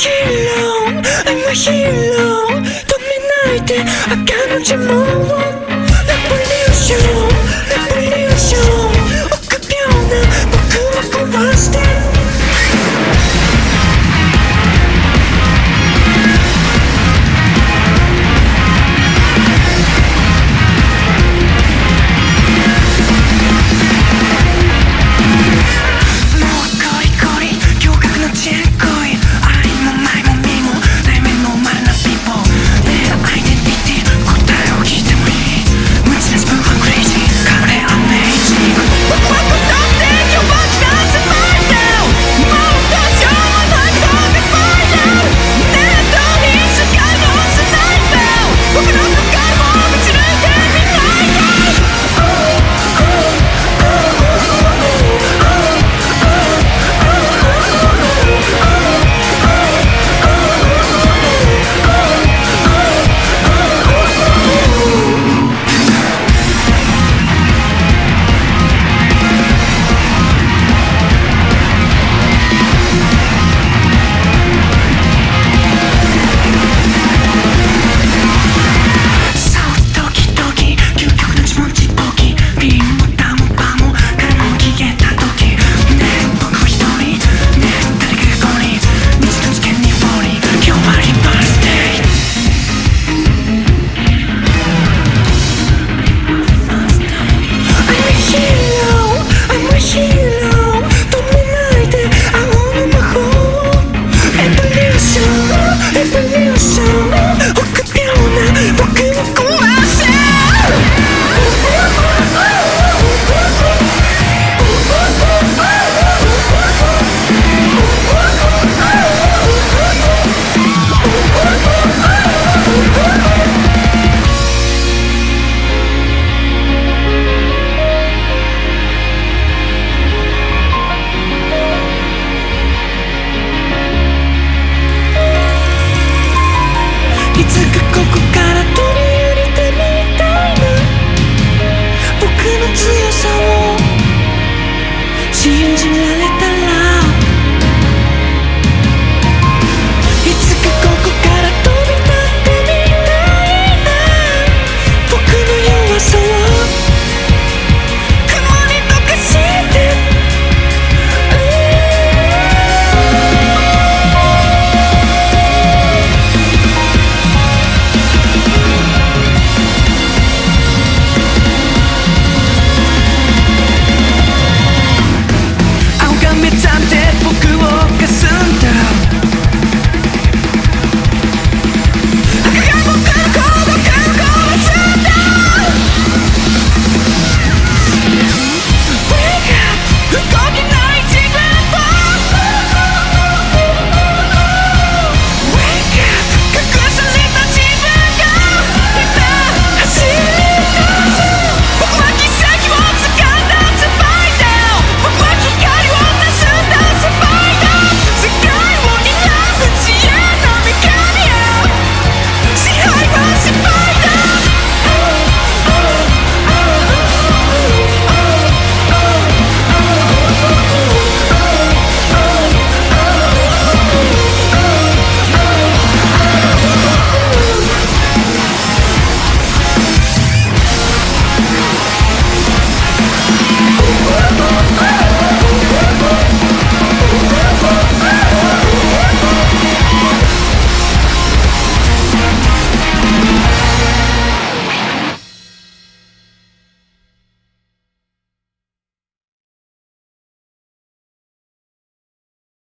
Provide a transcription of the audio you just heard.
hero, I'm a hero. 돈 믿나 이때 아까는